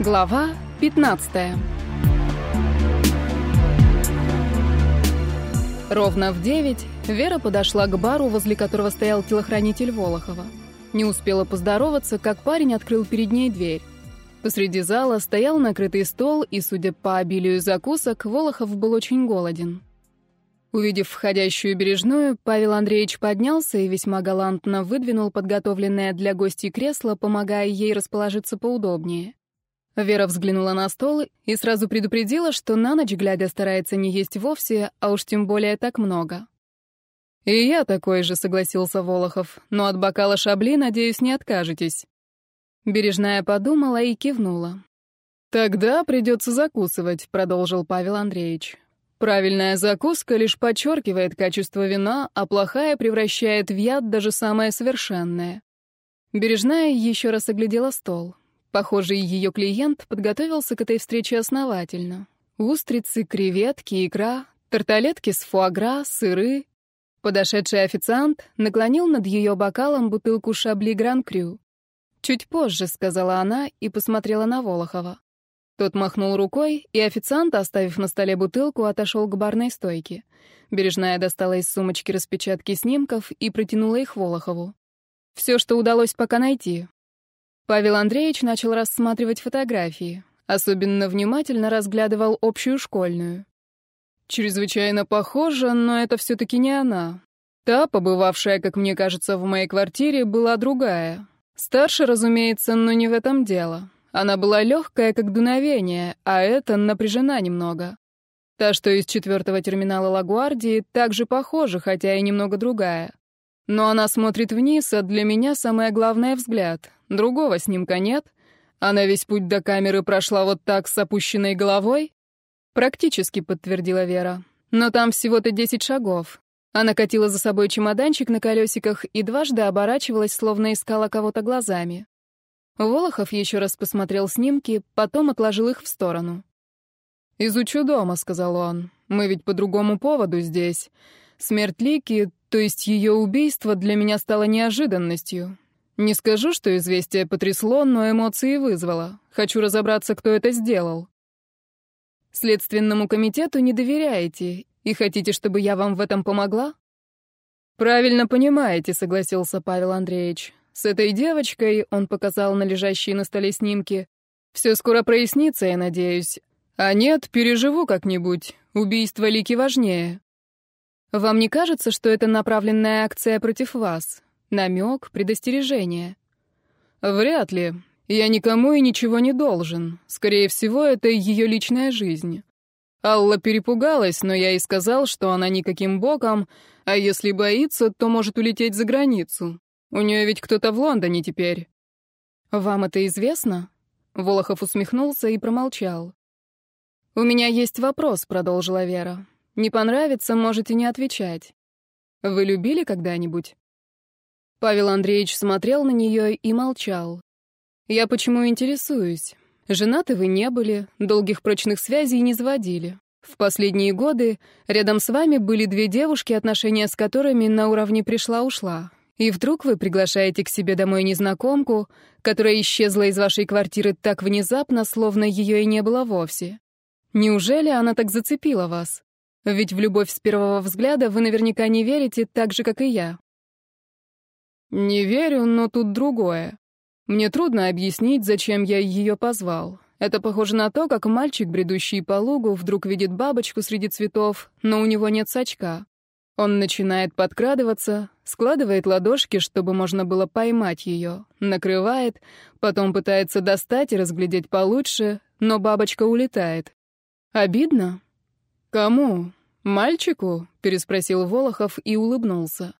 Глава 15 Ровно в девять Вера подошла к бару, возле которого стоял телохранитель Волохова. Не успела поздороваться, как парень открыл перед ней дверь. Посреди зала стоял накрытый стол, и, судя по обилию закусок, Волохов был очень голоден. Увидев входящую бережную, Павел Андреевич поднялся и весьма галантно выдвинул подготовленное для гостей кресло, помогая ей расположиться поудобнее. Вера взглянула на стол и сразу предупредила, что на ночь глядя старается не есть вовсе, а уж тем более так много. «И я такой же», — согласился Волохов, «но от бокала шабли, надеюсь, не откажетесь». Бережная подумала и кивнула. «Тогда придется закусывать», — продолжил Павел Андреевич. «Правильная закуска лишь подчеркивает качество вина, а плохая превращает в яд даже самое совершенное». Бережная еще раз оглядела стол. Похоже, ее клиент подготовился к этой встрече основательно. Устрицы, креветки, икра, тарталетки с фуагра, сыры. Подошедший официант наклонил над ее бокалом бутылку шабли Гран-Крю. «Чуть позже», — сказала она и посмотрела на Волохова. Тот махнул рукой, и официант, оставив на столе бутылку, отошел к барной стойке. Бережная достала из сумочки распечатки снимков и протянула их Волохову. Все, что удалось пока найти. Павел Андреевич начал рассматривать фотографии. Особенно внимательно разглядывал общую школьную. Чрезвычайно похожа, но это все-таки не она. Та, побывавшая, как мне кажется, в моей квартире, была другая. Старше, разумеется, но не в этом дело. Она была легкая, как дуновение, а эта напряжена немного. Та, что из четвертого терминала Лагуардии, также похожа, хотя и немного другая. Но она смотрит вниз, а для меня самое главное — взгляд. Другого снимка нет. Она весь путь до камеры прошла вот так с опущенной головой? Практически, подтвердила Вера. Но там всего-то десять шагов. Она катила за собой чемоданчик на колесиках и дважды оборачивалась, словно искала кого-то глазами. Волохов еще раз посмотрел снимки, потом отложил их в сторону. «Изучу дома», — сказал он. «Мы ведь по другому поводу здесь. Смерть Лики, то есть ее убийство, для меня стало неожиданностью. Не скажу, что известие потрясло, но эмоции вызвало. Хочу разобраться, кто это сделал». «Следственному комитету не доверяете и хотите, чтобы я вам в этом помогла? Правильно понимаете, согласился Павел Андреевич. С этой девочкой, он показал на лежащие на столе снимки, все скоро прояснится, я надеюсь. А нет, переживу как-нибудь. Убийство Лики важнее. Вам не кажется, что это направленная акция против вас? Намек, предостережение? Вряд ли. Я никому и ничего не должен. Скорее всего, это ее личная жизнь. Алла перепугалась, но я ей сказал, что она никаким боком, а если боится, то может улететь за границу. У нее ведь кто-то в Лондоне теперь. Вам это известно? Волохов усмехнулся и промолчал. У меня есть вопрос, продолжила Вера. Не понравится, можете не отвечать. Вы любили когда-нибудь? Павел Андреевич смотрел на нее и молчал. Я почему интересуюсь? Женаты вы не были, долгих прочных связей не заводили. В последние годы рядом с вами были две девушки, отношения с которыми на уровне пришла-ушла. И вдруг вы приглашаете к себе домой незнакомку, которая исчезла из вашей квартиры так внезапно, словно ее и не было вовсе. Неужели она так зацепила вас? Ведь в любовь с первого взгляда вы наверняка не верите так же, как и я. Не верю, но тут другое. Мне трудно объяснить, зачем я ее позвал. Это похоже на то, как мальчик, бредущий по лугу, вдруг видит бабочку среди цветов, но у него нет сачка. Он начинает подкрадываться, складывает ладошки, чтобы можно было поймать ее, накрывает, потом пытается достать и разглядеть получше, но бабочка улетает. Обидно? Кому? Мальчику? переспросил Волохов и улыбнулся.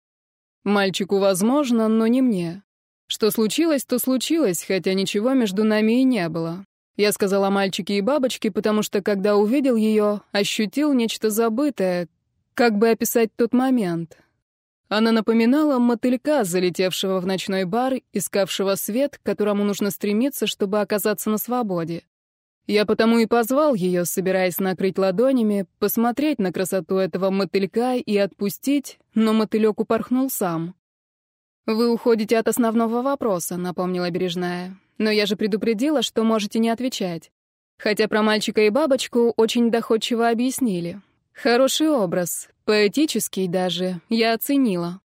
Мальчику возможно, но не мне. Что случилось, то случилось, хотя ничего между нами и не было. Я сказала мальчике и бабочке, потому что, когда увидел ее, ощутил нечто забытое. Как бы описать тот момент? Она напоминала мотылька, залетевшего в ночной бар, искавшего свет, к которому нужно стремиться, чтобы оказаться на свободе. Я потому и позвал ее, собираясь накрыть ладонями, посмотреть на красоту этого мотылька и отпустить, но мотылек упорхнул сам. «Вы уходите от основного вопроса», — напомнила Бережная. Но я же предупредила, что можете не отвечать. Хотя про мальчика и бабочку очень доходчиво объяснили. Хороший образ, поэтический даже, я оценила.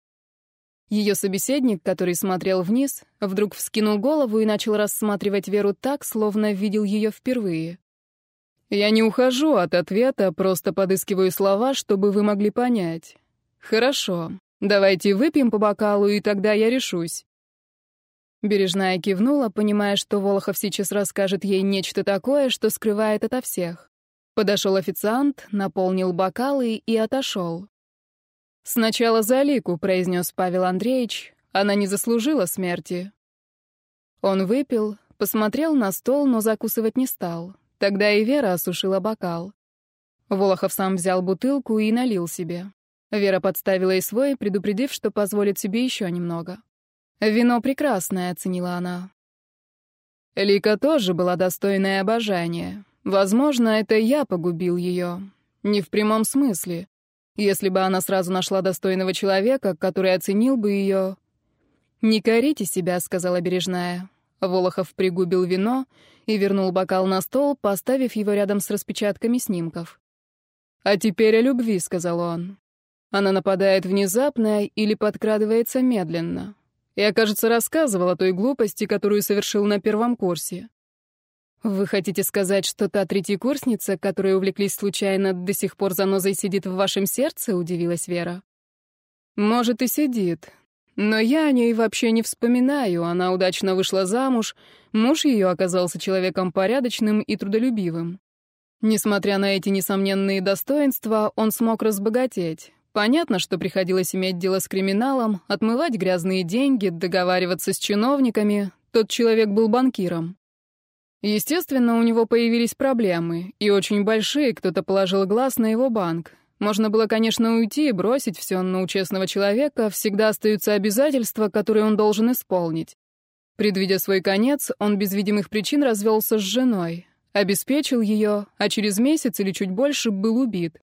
Ее собеседник, который смотрел вниз, вдруг вскинул голову и начал рассматривать Веру так, словно видел ее впервые. «Я не ухожу от ответа, просто подыскиваю слова, чтобы вы могли понять. Хорошо, давайте выпьем по бокалу, и тогда я решусь». Бережная кивнула, понимая, что Волохов сейчас расскажет ей нечто такое, что скрывает ото всех. Подошел официант, наполнил бокалы и отошел. «Сначала за Алику», — произнес Павел Андреевич. «Она не заслужила смерти». Он выпил, посмотрел на стол, но закусывать не стал. Тогда и Вера осушила бокал. Волохов сам взял бутылку и налил себе. Вера подставила и свой, предупредив, что позволит себе еще немного. «Вино прекрасное», — оценила она. Лика тоже была достойная обожания. Возможно, это я погубил ее. Не в прямом смысле. Если бы она сразу нашла достойного человека, который оценил бы ее... «Не корите себя», — сказала Бережная. Волохов пригубил вино и вернул бокал на стол, поставив его рядом с распечатками снимков. «А теперь о любви», — сказал он. Она нападает внезапно или подкрадывается медленно. Я, кажется, рассказывал о той глупости, которую совершил на первом курсе. «Вы хотите сказать, что та третьекурсница, которой увлеклись случайно, до сих пор занозой сидит в вашем сердце?» — удивилась Вера. «Может, и сидит. Но я о ней вообще не вспоминаю. Она удачно вышла замуж, муж ее оказался человеком порядочным и трудолюбивым. Несмотря на эти несомненные достоинства, он смог разбогатеть. Понятно, что приходилось иметь дело с криминалом, отмывать грязные деньги, договариваться с чиновниками. Тот человек был банкиром. Естественно, у него появились проблемы, и очень большие, кто-то положил глаз на его банк. Можно было, конечно, уйти и бросить все, но у честного человека всегда остаются обязательства, которые он должен исполнить. Предвидя свой конец, он без видимых причин развелся с женой, обеспечил ее, а через месяц или чуть больше был убит.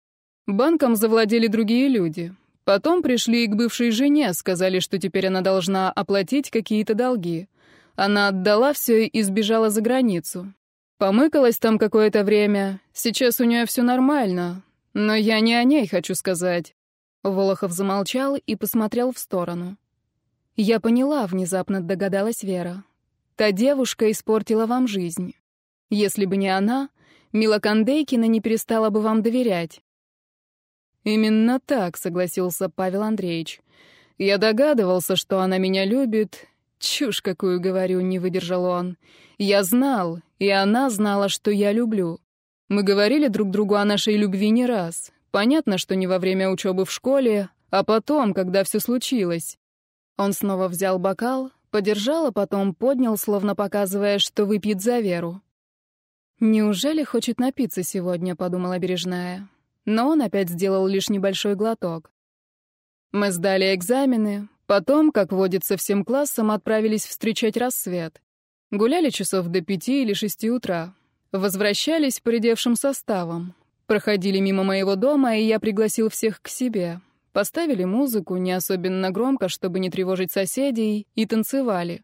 Банком завладели другие люди. Потом пришли и к бывшей жене, сказали, что теперь она должна оплатить какие-то долги. Она отдала все и сбежала за границу. Помыкалась там какое-то время. Сейчас у нее все нормально. Но я не о ней хочу сказать. Волохов замолчал и посмотрел в сторону. Я поняла, внезапно догадалась Вера. Та девушка испортила вам жизнь. Если бы не она, Мила Кондейкина не перестала бы вам доверять. Именно так, согласился Павел Андреевич. Я догадывался, что она меня любит, «Чушь какую говорю», — не выдержал он. «Я знал, и она знала, что я люблю. Мы говорили друг другу о нашей любви не раз. Понятно, что не во время учебы в школе, а потом, когда все случилось». Он снова взял бокал, подержал, а потом поднял, словно показывая, что выпьет за веру. «Неужели хочет напиться сегодня?» — подумала Бережная. Но он опять сделал лишь небольшой глоток. Мы сдали экзамены, Потом, как водится всем классом, отправились встречать рассвет. Гуляли часов до пяти или шести утра. Возвращались поредевшим составом. Проходили мимо моего дома, и я пригласил всех к себе. Поставили музыку, не особенно громко, чтобы не тревожить соседей, и танцевали.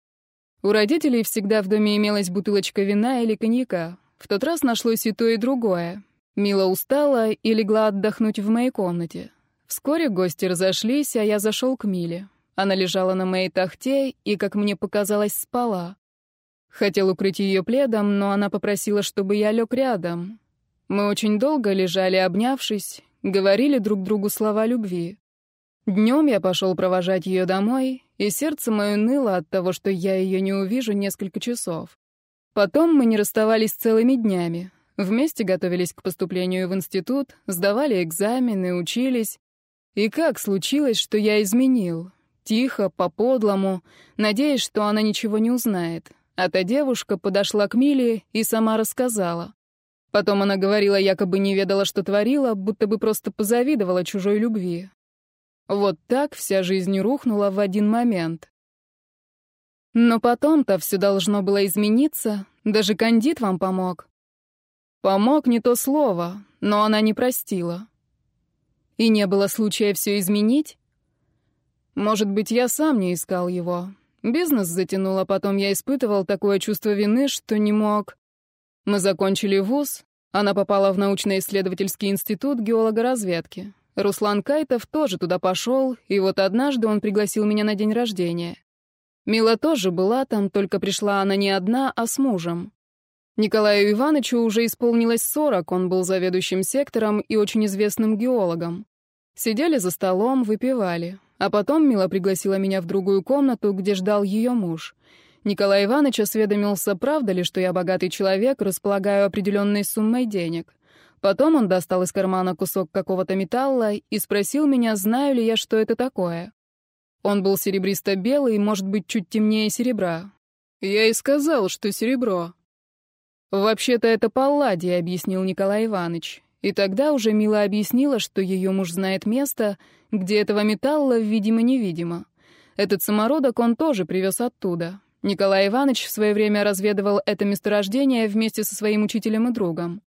У родителей всегда в доме имелась бутылочка вина или коньяка. В тот раз нашлось и то, и другое. Мила устала и легла отдохнуть в моей комнате. Вскоре гости разошлись, а я зашел к Миле. Она лежала на моей тахте и, как мне показалось, спала. Хотел укрыть ее пледом, но она попросила, чтобы я лег рядом. Мы очень долго лежали, обнявшись, говорили друг другу слова любви. Днем я пошел провожать ее домой, и сердце мое ныло от того, что я ее не увижу несколько часов. Потом мы не расставались целыми днями. Вместе готовились к поступлению в институт, сдавали экзамены, учились. И как случилось, что я изменил? Тихо, по-подлому, надеясь, что она ничего не узнает. А та девушка подошла к Миле и сама рассказала. Потом она говорила, якобы не ведала, что творила, будто бы просто позавидовала чужой любви. Вот так вся жизнь рухнула в один момент. Но потом-то все должно было измениться, даже кандид вам помог. Помог не то слово, но она не простила. И не было случая все изменить? Может быть, я сам не искал его. Бизнес затянул, а потом я испытывал такое чувство вины, что не мог. Мы закончили вуз, она попала в научно-исследовательский институт геологоразведки. Руслан Кайтов тоже туда пошел, и вот однажды он пригласил меня на день рождения. Мила тоже была там, только пришла она не одна, а с мужем. Николаю Ивановичу уже исполнилось сорок, он был заведующим сектором и очень известным геологом. Сидели за столом, выпивали. А потом Мила пригласила меня в другую комнату, где ждал ее муж. Николай Иванович осведомился, правда ли, что я богатый человек, располагаю определенной суммой денег. Потом он достал из кармана кусок какого-то металла и спросил меня, знаю ли я, что это такое. Он был серебристо-белый, может быть, чуть темнее серебра. Я и сказал, что серебро. «Вообще-то это палладий», — объяснил Николай Иванович. И тогда уже Мила объяснила, что ее муж знает место, где этого металла видимо-невидимо. Этот самородок он тоже привез оттуда. Николай Иванович в свое время разведывал это месторождение вместе со своим учителем и другом.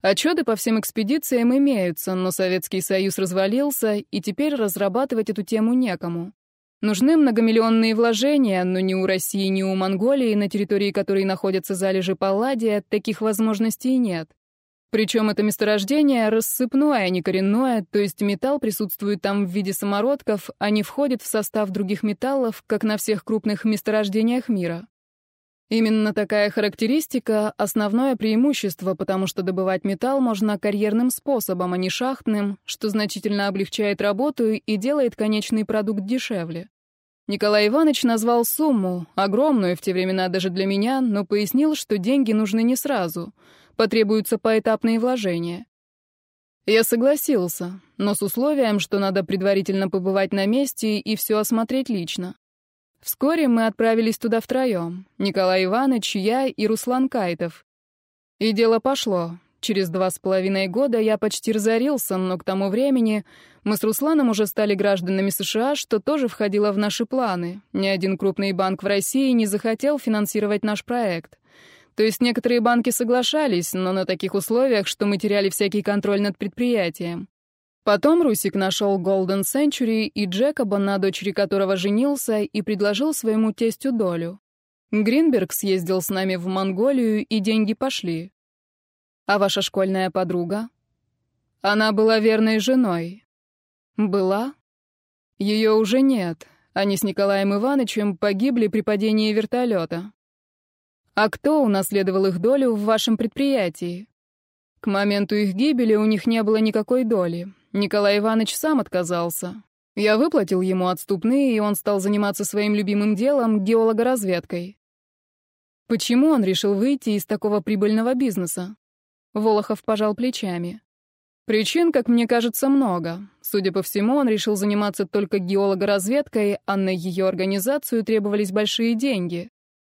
Отчеты по всем экспедициям имеются, но Советский Союз развалился, и теперь разрабатывать эту тему некому. Нужны многомиллионные вложения, но ни у России, ни у Монголии, на территории которой находятся залежи палладия, таких возможностей нет. Причем это месторождение рассыпное, а не коренное, то есть металл присутствует там в виде самородков, а не входит в состав других металлов, как на всех крупных месторождениях мира. Именно такая характеристика — основное преимущество, потому что добывать металл можно карьерным способом, а не шахтным, что значительно облегчает работу и делает конечный продукт дешевле. Николай Иванович назвал сумму, огромную в те времена даже для меня, но пояснил, что деньги нужны не сразу, потребуются поэтапные вложения. Я согласился, но с условием, что надо предварительно побывать на месте и все осмотреть лично. Вскоре мы отправились туда втроем. Николай Иванович, я и Руслан Кайтов. И дело пошло. Через два с половиной года я почти разорился, но к тому времени мы с Русланом уже стали гражданами США, что тоже входило в наши планы. Ни один крупный банк в России не захотел финансировать наш проект. То есть некоторые банки соглашались, но на таких условиях, что мы теряли всякий контроль над предприятием. Потом Русик нашел Golden Century и Джекоба, на дочери которого женился, и предложил своему тестю долю. Гринберг съездил с нами в Монголию, и деньги пошли. А ваша школьная подруга? Она была верной женой. Была? Ее уже нет. Они с Николаем Ивановичем погибли при падении вертолета. А кто унаследовал их долю в вашем предприятии? К моменту их гибели у них не было никакой доли. Николай Иванович сам отказался. Я выплатил ему отступные, и он стал заниматься своим любимым делом — геологоразведкой. Почему он решил выйти из такого прибыльного бизнеса? Волохов пожал плечами. Причин, как мне кажется, много. Судя по всему, он решил заниматься только геологоразведкой, а на ее организацию требовались большие деньги.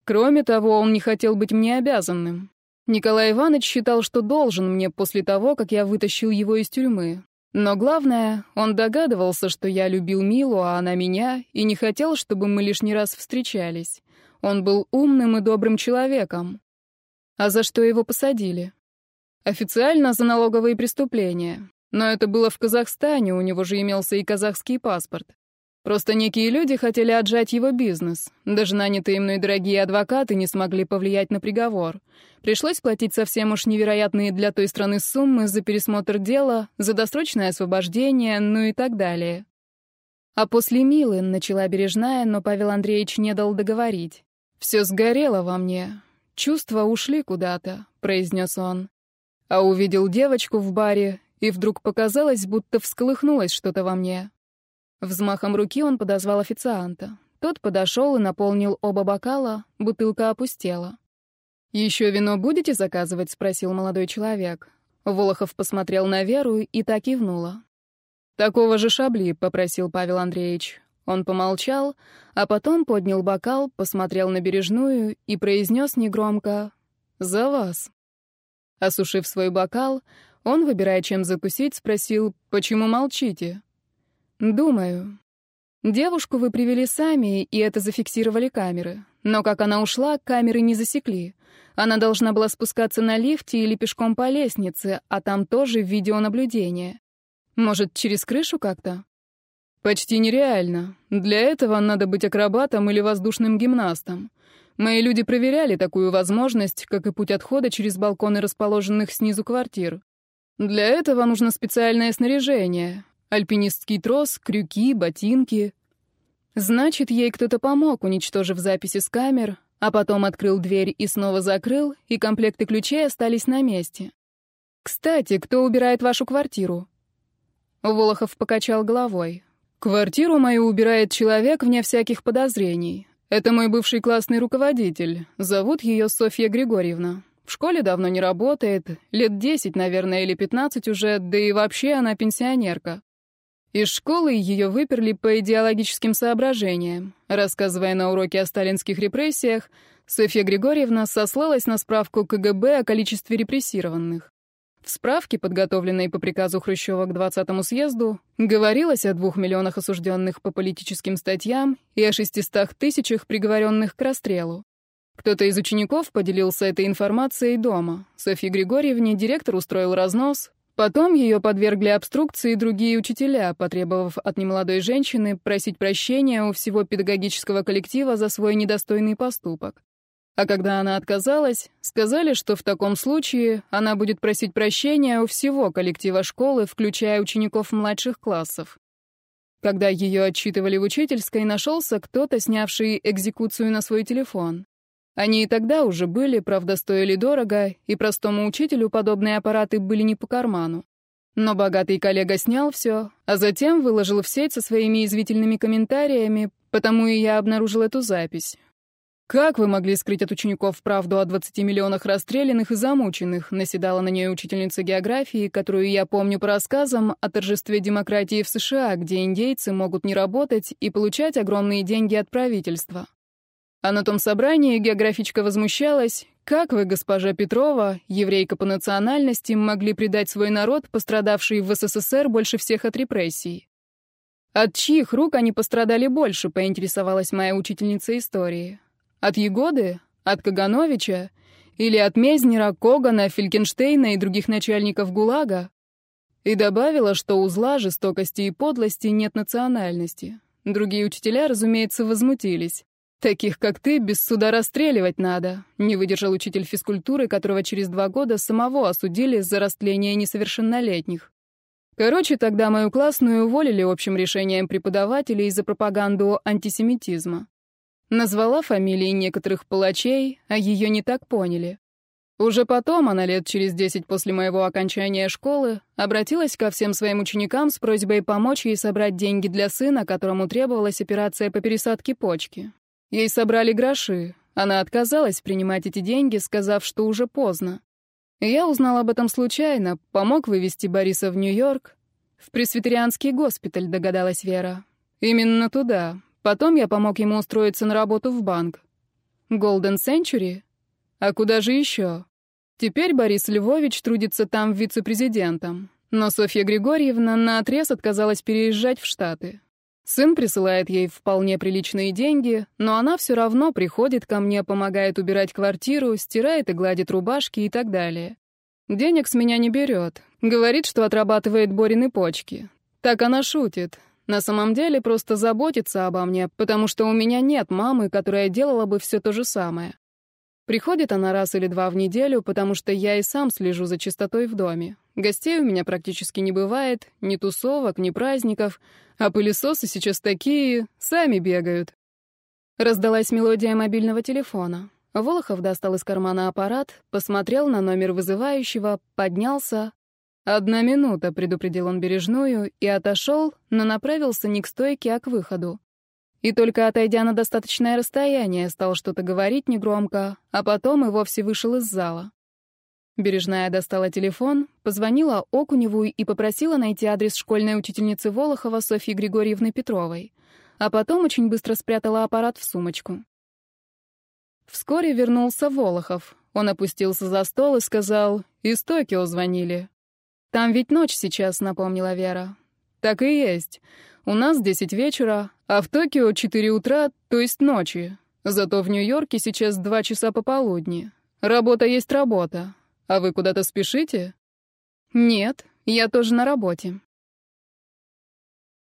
Кроме того, он не хотел быть мне обязанным. Николай Иванович считал, что должен мне после того, как я вытащил его из тюрьмы. Но главное, он догадывался, что я любил Милу, а она меня, и не хотел, чтобы мы лишний раз встречались. Он был умным и добрым человеком. А за что его посадили? Официально за налоговые преступления. Но это было в Казахстане, у него же имелся и казахский паспорт. Просто некие люди хотели отжать его бизнес. Даже нанятые мной дорогие адвокаты не смогли повлиять на приговор. Пришлось платить совсем уж невероятные для той страны суммы за пересмотр дела, за досрочное освобождение, ну и так далее. А после Милы начала бережная, но Павел Андреевич не дал договорить. «Все сгорело во мне. Чувства ушли куда-то», — произнес он. А увидел девочку в баре, и вдруг показалось, будто всколыхнулось что-то во мне. Взмахом руки он подозвал официанта. Тот подошел и наполнил оба бокала, бутылка опустела. «Еще вино будете заказывать?» — спросил молодой человек. Волохов посмотрел на Веру и так кивнула. «Такого же шабли», — попросил Павел Андреевич. Он помолчал, а потом поднял бокал, посмотрел на бережную и произнес негромко «За вас». Осушив свой бокал, он, выбирая, чем закусить, спросил «Почему молчите?» «Думаю. Девушку вы привели сами, и это зафиксировали камеры. Но как она ушла, камеры не засекли. Она должна была спускаться на лифте или пешком по лестнице, а там тоже видеонаблюдение. Может, через крышу как-то?» Почти нереально. Для этого надо быть акробатом или воздушным гимнастом. Мои люди проверяли такую возможность, как и путь отхода через балконы расположенных снизу квартир. Для этого нужно специальное снаряжение. Альпинистский трос, крюки, ботинки. Значит, ей кто-то помог, уничтожив записи с камер, а потом открыл дверь и снова закрыл, и комплекты ключей остались на месте. «Кстати, кто убирает вашу квартиру?» Волохов покачал головой. Квартиру мою убирает человек вне всяких подозрений. Это мой бывший классный руководитель. Зовут ее Софья Григорьевна. В школе давно не работает, лет десять, наверное, или пятнадцать уже, да и вообще она пенсионерка. Из школы ее выперли по идеологическим соображениям. Рассказывая на уроке о сталинских репрессиях, Софья Григорьевна сослалась на справку КГБ о количестве репрессированных. В справке, подготовленной по приказу Хрущева к 20-му съезду, говорилось о двух миллионах осужденных по политическим статьям и о 600 тысячах приговоренных к расстрелу. Кто-то из учеников поделился этой информацией дома. Софье Григорьевне директор устроил разнос. Потом ее подвергли обструкции другие учителя, потребовав от немолодой женщины просить прощения у всего педагогического коллектива за свой недостойный поступок. А когда она отказалась, сказали, что в таком случае она будет просить прощения у всего коллектива школы, включая учеников младших классов. Когда ее отчитывали в учительской, нашелся кто-то, снявший экзекуцию на свой телефон. Они и тогда уже были, правда, стоили дорого, и простому учителю подобные аппараты были не по карману. Но богатый коллега снял все, а затем выложил в сеть со своими извительными комментариями, потому и я обнаружил эту запись. «Как вы могли скрыть от учеников правду о 20 миллионах расстрелянных и замученных?» наседала на нее учительница географии, которую я помню по рассказам о торжестве демократии в США, где индейцы могут не работать и получать огромные деньги от правительства. А на том собрании географичка возмущалась, как вы, госпожа Петрова, еврейка по национальности, могли предать свой народ, пострадавший в СССР больше всех от репрессий? От чьих рук они пострадали больше, поинтересовалась моя учительница истории. От Егоды? От Кагановича? Или от Мезнера, Когана, Фелькенштейна и других начальников ГУЛАГа? И добавила, что у зла, жестокости и подлости нет национальности. Другие учителя, разумеется, возмутились. «Таких, как ты, без суда расстреливать надо», — не выдержал учитель физкультуры, которого через два года самого осудили за растление несовершеннолетних. Короче, тогда мою классную уволили общим решением преподавателей за пропаганду антисемитизма. Назвала фамилии некоторых палачей, а ее не так поняли. Уже потом, она лет через десять после моего окончания школы, обратилась ко всем своим ученикам с просьбой помочь ей собрать деньги для сына, которому требовалась операция по пересадке почки. Ей собрали гроши. Она отказалась принимать эти деньги, сказав, что уже поздно. Я узнал об этом случайно, помог вывести Бориса в Нью-Йорк. В пресвитерианский госпиталь, догадалась Вера. Именно туда, Потом я помог ему устроиться на работу в банк. Golden Century? А куда же еще? Теперь Борис Львович трудится там вице-президентом. Но Софья Григорьевна наотрез отказалась переезжать в Штаты. Сын присылает ей вполне приличные деньги, но она все равно приходит ко мне, помогает убирать квартиру, стирает и гладит рубашки и так далее. Денег с меня не берет. Говорит, что отрабатывает Борины почки. Так она шутит. На самом деле просто заботится обо мне, потому что у меня нет мамы, которая делала бы все то же самое. Приходит она раз или два в неделю, потому что я и сам слежу за чистотой в доме. Гостей у меня практически не бывает, ни тусовок, ни праздников, а пылесосы сейчас такие, сами бегают. Раздалась мелодия мобильного телефона. Волохов достал из кармана аппарат, посмотрел на номер вызывающего, поднялся, «Одна минута», — предупредил он бережную, и отошел, но направился не к стойке, а к выходу. И только отойдя на достаточное расстояние, стал что-то говорить негромко, а потом и вовсе вышел из зала. Бережная достала телефон, позвонила Окуневу и попросила найти адрес школьной учительницы Волохова Софьи Григорьевны Петровой, а потом очень быстро спрятала аппарат в сумочку. Вскоре вернулся Волохов. Он опустился за стол и сказал, «Из Токио звонили. «Там ведь ночь сейчас», — напомнила Вера. «Так и есть. У нас десять вечера, а в Токио четыре утра, то есть ночи. Зато в Нью-Йорке сейчас два часа пополудни. Работа есть работа. А вы куда-то спешите?» «Нет, я тоже на работе».